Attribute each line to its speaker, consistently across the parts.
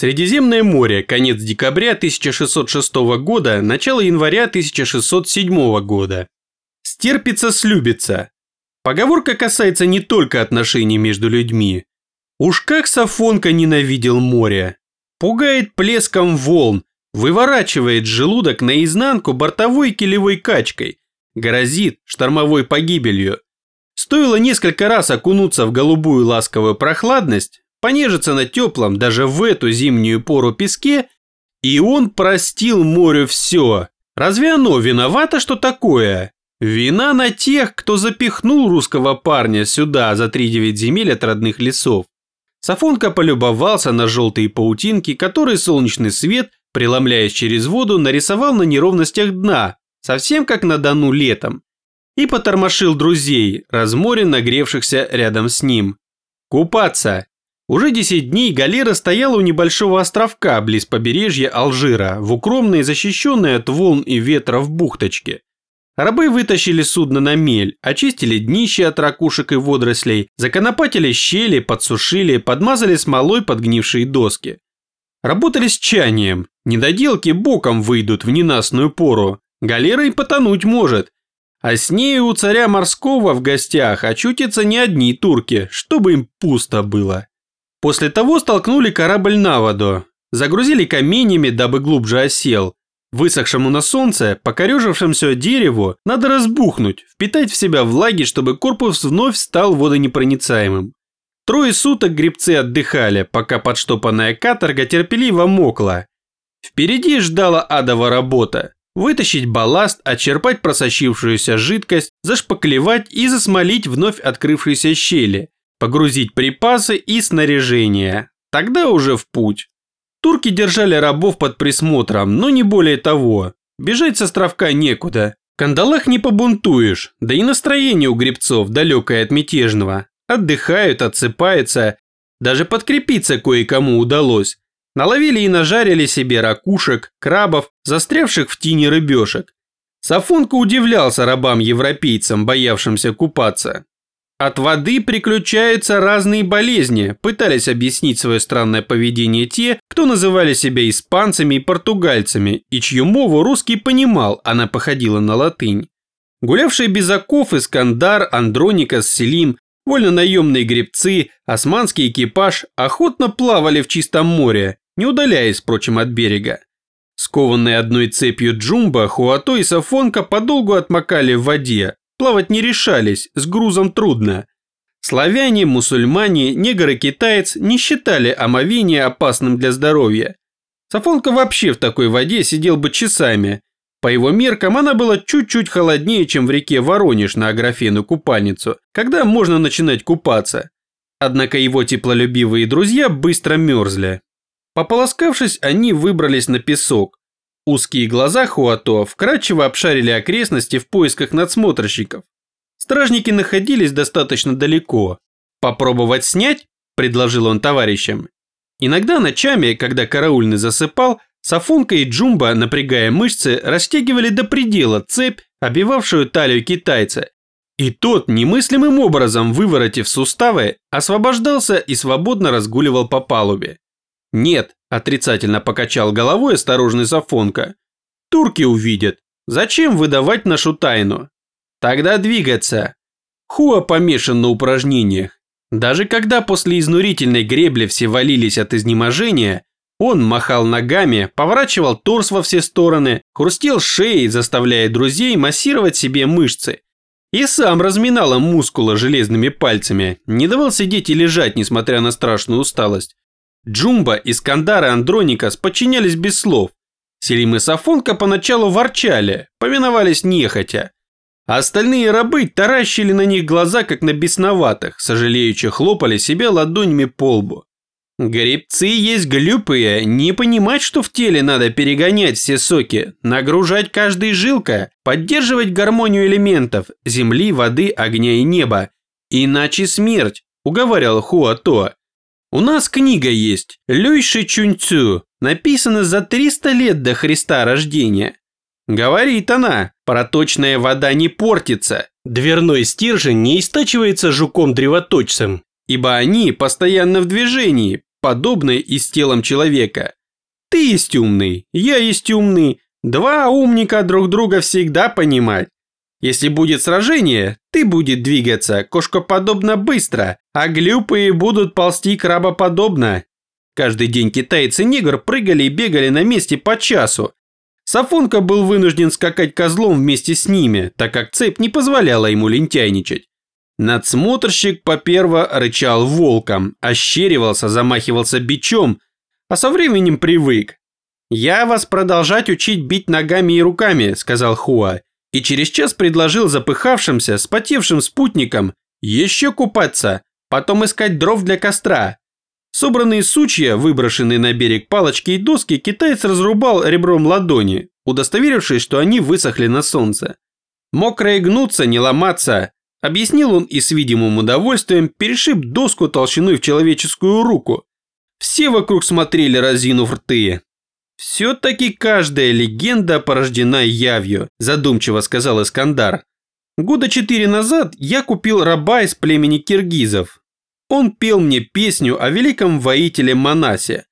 Speaker 1: Средиземное море, конец декабря 1606 года, начало января 1607 года. Стерпится, слюбится. Поговорка касается не только отношений между людьми. Уж как Сафонка ненавидел море. Пугает плеском волн, выворачивает желудок наизнанку бортовой килевой качкой, грозит штормовой погибелью. Стоило несколько раз окунуться в голубую ласковую прохладность, понежиться на теплом даже в эту зимнюю пору песке, и он простил морю все. Разве оно виновато, что такое? Вина на тех, кто запихнул русского парня сюда за три девять земель от родных лесов. Сафонка полюбовался на желтые паутинки, которые солнечный свет, преломляясь через воду, нарисовал на неровностях дна, совсем как на Дону летом, и потормошил друзей, разморен нагревшихся рядом с ним. Купаться! Уже 10 дней галера стояла у небольшого островка близ побережья Алжира, в укромной, защищенной от волн и ветра в бухточке. Рабы вытащили судно на мель, очистили днище от ракушек и водорослей, законопатили щели, подсушили, подмазали смолой подгнившие доски. Работали с чанием, недоделки боком выйдут в ненастную пору, галера и потонуть может. А с ней у царя морского в гостях очутятся не одни турки, чтобы им пусто было. После того столкнули корабль на воду, загрузили каменями, дабы глубже осел. Высохшему на солнце, покорежившемуся дереву надо разбухнуть, впитать в себя влаги, чтобы корпус вновь стал водонепроницаемым. Трое суток гребцы отдыхали, пока подштопанная каторга терпеливо мокла. Впереди ждала адова работа. Вытащить балласт, отчерпать просочившуюся жидкость, зашпаклевать и засмолить вновь открывшиеся щели – погрузить припасы и снаряжение. Тогда уже в путь. Турки держали рабов под присмотром, но не более того. Бежать с островка некуда. В кандалах не побунтуешь, да и настроение у гребцов далекое от мятежного. Отдыхают, отсыпаются. Даже подкрепиться кое-кому удалось. Наловили и нажарили себе ракушек, крабов, застрявших в тине рыбешек. Сафонка удивлялся рабам-европейцам, боявшимся купаться. От воды приключаются разные болезни, пытались объяснить свое странное поведение те, кто называли себя испанцами и португальцами, и чью мову русский понимал, она походила на латынь. Гулявшие без оков Искандар, Андроникас, Селим, вольно-наемные гребцы, османский экипаж охотно плавали в чистом море, не удаляясь, впрочем, от берега. Скованные одной цепью Джумба, Хуато и Сафонка подолгу отмокали в воде, Плавать не решались, с грузом трудно. Славяне, мусульмане, негр и китаец не считали омовение опасным для здоровья. Сафонка вообще в такой воде сидел бы часами. По его меркам она была чуть-чуть холоднее, чем в реке Воронеж на Аграфену купальницу, когда можно начинать купаться. Однако его теплолюбивые друзья быстро мерзли. Пополоскавшись, они выбрались на песок. Узкие глаза Хуато вкрадчиво обшарили окрестности в поисках надсмотрщиков. Стражники находились достаточно далеко. «Попробовать снять?» – предложил он товарищам. Иногда ночами, когда караульный засыпал, Сафонка и Джумба, напрягая мышцы, растягивали до предела цепь, обивавшую талию китайца. И тот, немыслимым образом выворотив суставы, освобождался и свободно разгуливал по палубе. Нет, Отрицательно покачал головой осторожный Сафонка. Турки увидят. Зачем выдавать нашу тайну? Тогда двигаться. Хуа помешан на упражнениях. Даже когда после изнурительной гребли все валились от изнеможения, он махал ногами, поворачивал торс во все стороны, хрустел шеей, заставляя друзей массировать себе мышцы. И сам разминал им мускулы железными пальцами, не давал сидеть и лежать, несмотря на страшную усталость. Джумба, Искандар и Андроникас подчинялись без слов. Селим и Сафонка поначалу ворчали, повиновались нехотя. А остальные рабы таращили на них глаза, как на бесноватых, сожалеючи хлопали себя ладонями по лбу. Гребцы есть глюпые, не понимать, что в теле надо перегонять все соки, нагружать каждой жилкой, поддерживать гармонию элементов – земли, воды, огня и неба. Иначе смерть, уговаривал Хуато. У нас книга есть «Люйши Чунцю», написана за 300 лет до Христа рождения. Говорит она, проточная вода не портится, дверной стержень не истачивается жуком-древоточцем, ибо они постоянно в движении, подобное и с телом человека. Ты есть умный, я есть умный, два умника друг друга всегда понимать. Если будет сражение, ты будет двигаться кошкоподобно быстро, а глюпые будут ползти крабоподобно. Каждый день китайцы негр прыгали и бегали на месте по часу. Сафонка был вынужден скакать козлом вместе с ними, так как цепь не позволяла ему лентяйничать. Надсмотрщик поперво рычал волком, ощеривался, замахивался бичом, а со временем привык. «Я вас продолжать учить бить ногами и руками», – сказал Хуа, и через час предложил запыхавшимся, спотевшим спутникам еще купаться, потом искать дров для костра. Собранные сучья, выброшенные на берег палочки и доски, китаец разрубал ребром ладони, удостоверившись, что они высохли на солнце. Мокрое гнуться, не ломаться, Объяснил он и с видимым удовольствием перешиб доску толщиной в человеческую руку. Все вокруг смотрели, разинув рты. «Все-таки каждая легенда порождена явью», задумчиво сказал Искандар. «Года четыре назад я купил раба из племени киргизов. Он пел мне песню о великом воителе Манасе.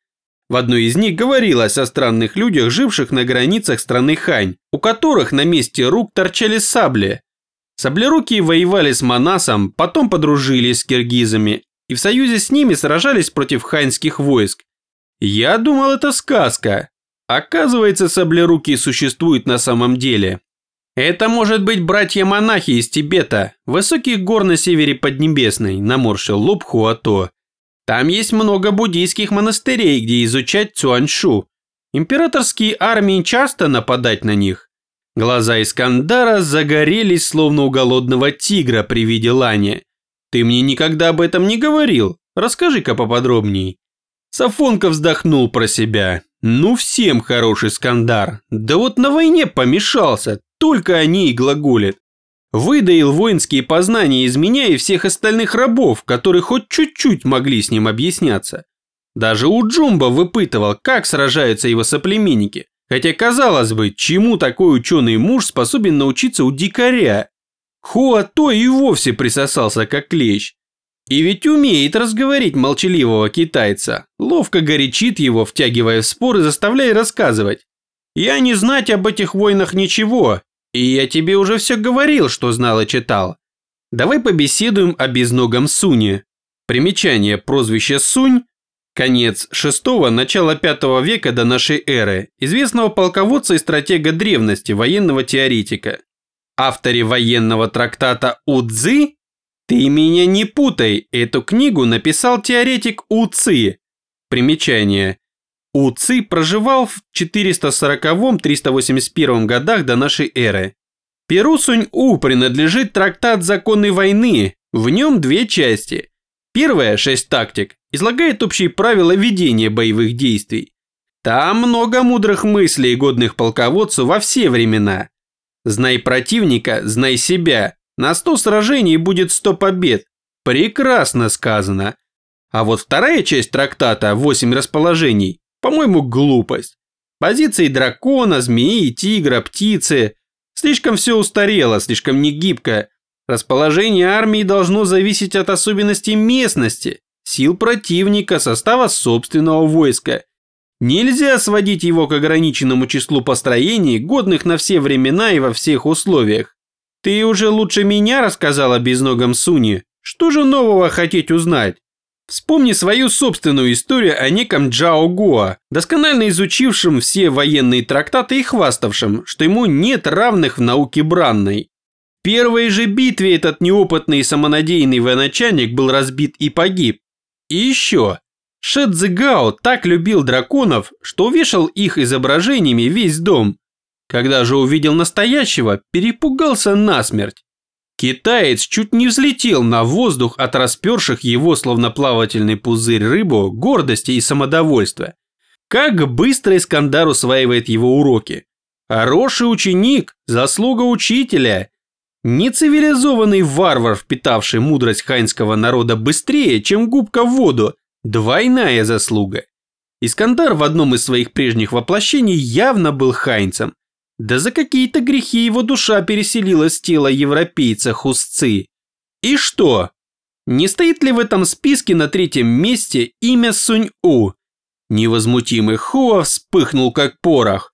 Speaker 1: В одной из них говорилось о странных людях, живших на границах страны Хань, у которых на месте рук торчали сабли, Саблерукие воевали с Манасом, потом подружились с киргизами и в союзе с ними сражались против ханьских войск. Я думал, это сказка. Оказывается, саблерукие существуют на самом деле. Это может быть братья-монахи из Тибета, высоких гор на севере Поднебесной, наморщил лоб Хуато. Там есть много буддийских монастырей, где изучать Цюаньшу. Императорские армии часто нападать на них. Глаза Искандара загорелись, словно у голодного тигра при виде лани. «Ты мне никогда об этом не говорил. Расскажи-ка поподробней». Сафонка вздохнул про себя. «Ну всем хороший Искандар. Да вот на войне помешался. Только они и глаголят. Выдаил воинские познания из меня и всех остальных рабов, которые хоть чуть-чуть могли с ним объясняться. Даже у Джумба выпытывал, как сражаются его соплеменники. Хотя, казалось бы, чему такой ученый муж способен научиться у дикаря? Хуа то и вовсе присосался как клещ. И ведь умеет разговорить молчаливого китайца, ловко горячит его, втягивая в споры, заставляя рассказывать. Я не знать об этих войнах ничего, и я тебе уже все говорил, что знал и читал. Давай побеседуем о безногом Суне. Примечание прозвище Сунь Конец VI – начало V века до нашей эры, известного полководца и стратега древности, военного теоретика. Авторе военного трактата Удзи? Ты меня не путай, эту книгу написал теоретик Уци. Примечание. Уци проживал в 440-381 годах до нашей эры. Перу Сунь-У принадлежит трактат законной войны, в нем две части. Первая, шесть тактик, излагает общие правила ведения боевых действий. Там много мудрых мыслей, годных полководцу во все времена. Знай противника, знай себя. На сто сражений будет сто побед. Прекрасно сказано. А вот вторая часть трактата «Восемь расположений» по-моему, глупость. Позиции дракона, змеи, тигра, птицы. Слишком все устарело, слишком негибко. Расположение армии должно зависеть от особенностей местности сил противника, состава собственного войска. Нельзя сводить его к ограниченному числу построений, годных на все времена и во всех условиях. Ты уже лучше меня рассказал о безногом Суне. Что же нового хотеть узнать? Вспомни свою собственную историю о неком Джао Гоа, досконально изучившем все военные трактаты и хваставшем, что ему нет равных в науке бранной. В первой же битве этот неопытный и самонадеянный военачальник был разбит и погиб, и еще, Шэдзигао так любил драконов, что увешал их изображениями весь дом. Когда же увидел настоящего, перепугался насмерть. Китаец чуть не взлетел на воздух от расперших его, словно плавательный пузырь рыбу, гордости и самодовольства. Как быстро Искандар усваивает его уроки. Хороший ученик, заслуга учителя. Нецивилизованный варвар, впитавший мудрость хайнского народа быстрее, чем губка в воду, двойная заслуга. Искандар в одном из своих прежних воплощений явно был хайнцем. Да за какие-то грехи его душа переселилась в тело европейца Хусцы. И что? Не стоит ли в этом списке на третьем месте имя Сунь-У? Невозмутимый Хуа вспыхнул как порох.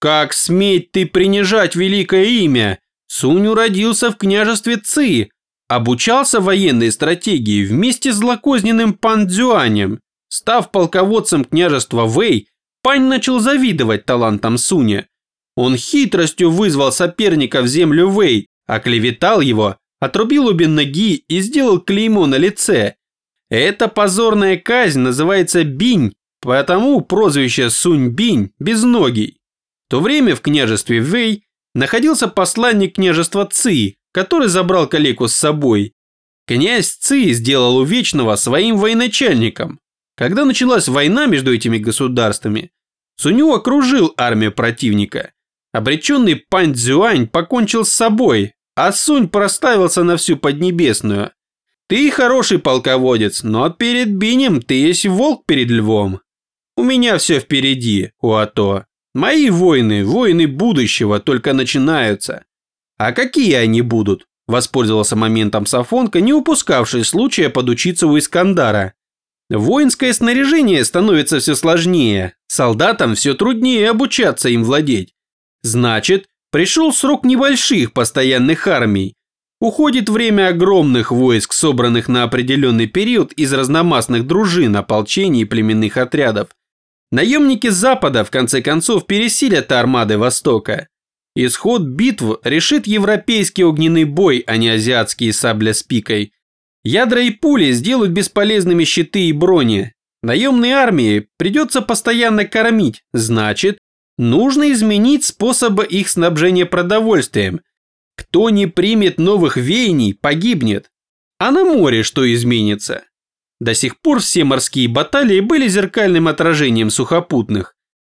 Speaker 1: Как сметь ты принижать великое имя? Сунь родился в княжестве Ци, обучался военной стратегии вместе с злокозненным Пан Цзюанем. Став полководцем княжества Вэй, Пань начал завидовать талантам Суня. Он хитростью вызвал соперника в землю Вэй, оклеветал его, отрубил обе ноги и сделал клеймо на лице. Эта позорная казнь называется бинь, потому прозвище Сунь-бинь – безногий. В то время в княжестве Вэй находился посланник княжества Ци, который забрал калеку с собой. Князь Ци сделал у Вечного своим военачальником. Когда началась война между этими государствами, Суню окружил армию противника. Обреченный Пань Цзюань покончил с собой, а Сунь проставился на всю Поднебесную. Ты хороший полководец, но перед Бинем ты есть волк перед львом. У меня все впереди, Уато. Мои войны, войны будущего только начинаются. А какие они будут? Воспользовался моментом Сафонка, не упускавший случая подучиться у Искандара. Воинское снаряжение становится все сложнее, солдатам все труднее обучаться им владеть. Значит, пришел срок небольших постоянных армий. Уходит время огромных войск, собранных на определенный период из разномастных дружин, ополчений и племенных отрядов. Наемники Запада в конце концов пересилят армады Востока. Исход битв решит европейский огненный бой, а не азиатские сабля с пикой. Ядра и пули сделают бесполезными щиты и брони. Наемной армии придется постоянно кормить, значит, нужно изменить способы их снабжения продовольствием. Кто не примет новых веяний, погибнет. А на море что изменится? До сих пор все морские баталии были зеркальным отражением сухопутных.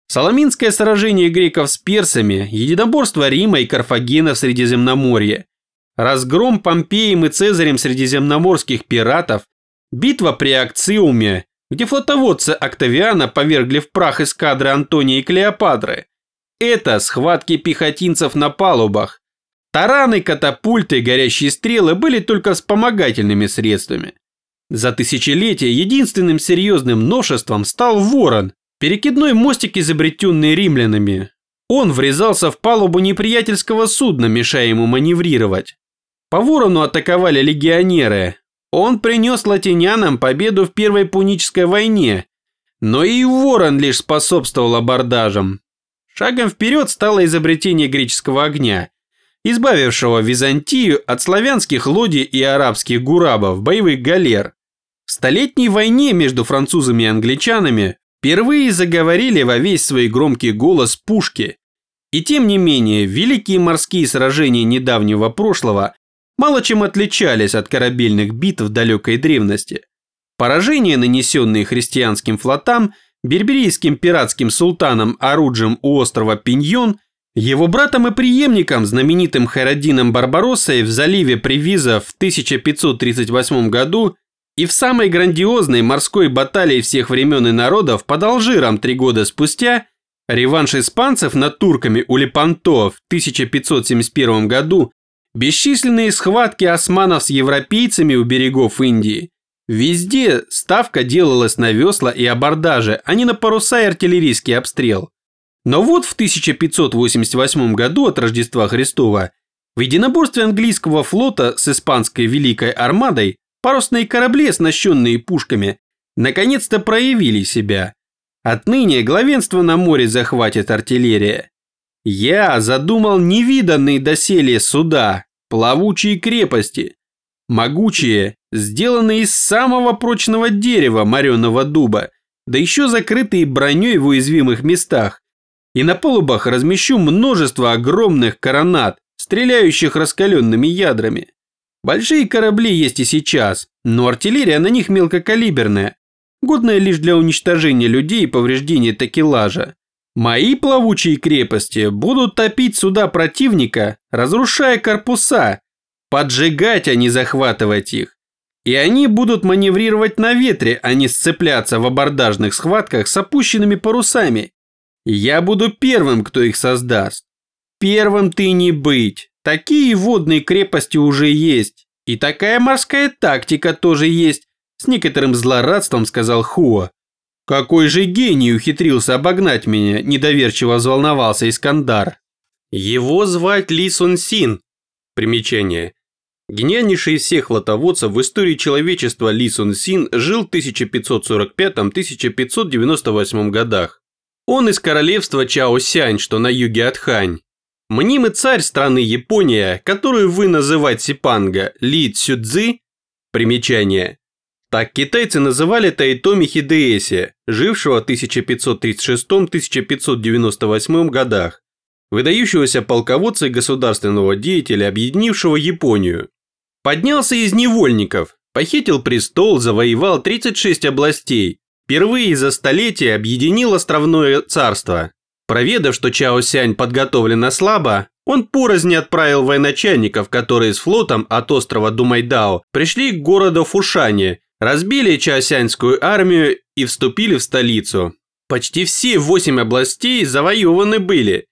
Speaker 1: Соломинское сражение греков с персами, единоборство Рима и Карфагена в Средиземноморье, разгром Помпеем и Цезарем средиземноморских пиратов, битва при Акциуме, где флотоводцы Октавиана повергли в прах эскадры Антония и Клеопатры. Это схватки пехотинцев на палубах. Тараны, катапульты, горящие стрелы были только вспомогательными средствами. За тысячелетия единственным серьезным ношеством стал ворон, Перекидной мостик, изобретенный римлянами. Он врезался в палубу неприятельского судна, мешая ему маневрировать. По ворону атаковали легионеры. Он принес латинянам победу в Первой Пунической войне. Но и ворон лишь способствовал абордажам. Шагом вперед стало изобретение греческого огня, избавившего Византию от славянских лодий и арабских гурабов, боевых галер. В Столетней войне между французами и англичанами Впервые заговорили во весь свой громкий голос пушки. И тем не менее, великие морские сражения недавнего прошлого мало чем отличались от корабельных битв далекой древности. Поражения, нанесенные христианским флотам, берберийским пиратским султаном Оруджем у острова Пиньон, его братом и преемником, знаменитым Хайрадином Барбароссой в заливе Привиза в 1538 году и в самой грандиозной морской баталии всех времен и народов под Алжиром три года спустя реванш испанцев над турками у Лепанто в 1571 году, бесчисленные схватки османов с европейцами у берегов Индии. Везде ставка делалась на весла и абордажи, а не на паруса и артиллерийский обстрел. Но вот в 1588 году от Рождества Христова в единоборстве английского флота с испанской Великой Армадой Парусные корабли, оснащенные пушками, наконец-то проявили себя. Отныне главенство на море захватит артиллерия. Я задумал невиданные доселе суда, плавучие крепости, могучие, сделанные из самого прочного дерева мореного дуба, да еще закрытые броней в уязвимых местах. И на полубах размещу множество огромных коронат, стреляющих раскаленными ядрами. Большие корабли есть и сейчас, но артиллерия на них мелкокалиберная, годная лишь для уничтожения людей и повреждения такелажа. Мои плавучие крепости будут топить суда противника, разрушая корпуса, поджигать, а не захватывать их. И они будут маневрировать на ветре, а не сцепляться в абордажных схватках с опущенными парусами. Я буду первым, кто их создаст. Первым ты не быть. Такие водные крепости уже есть. И такая морская тактика тоже есть, с некоторым злорадством сказал Хуа. Какой же гений ухитрился обогнать меня, недоверчиво взволновался Искандар. Его звать Ли Сон Син. Примечание. Гениальнейший из всех флотоводцев в истории человечества Ли Сон Син жил в 1545-1598 годах. Он из королевства Чао Сянь, что на юге от Хань. Мнимый царь страны Япония, которую вы называете Сипанга, Ли Цюцзы, примечание. Так китайцы называли Тайтоми Хидеэси, жившего в 1536-1598 годах, выдающегося полководца и государственного деятеля, объединившего Японию. Поднялся из невольников, похитил престол, завоевал 36 областей, впервые за столетие объединил островное царство. Проведав, что Чао Сянь подготовлена слабо, он порознь отправил военачальников, которые с флотом от острова Думайдао пришли к городу Фушане, разбили Чаосянскую армию и вступили в столицу. Почти все восемь областей завоеваны были,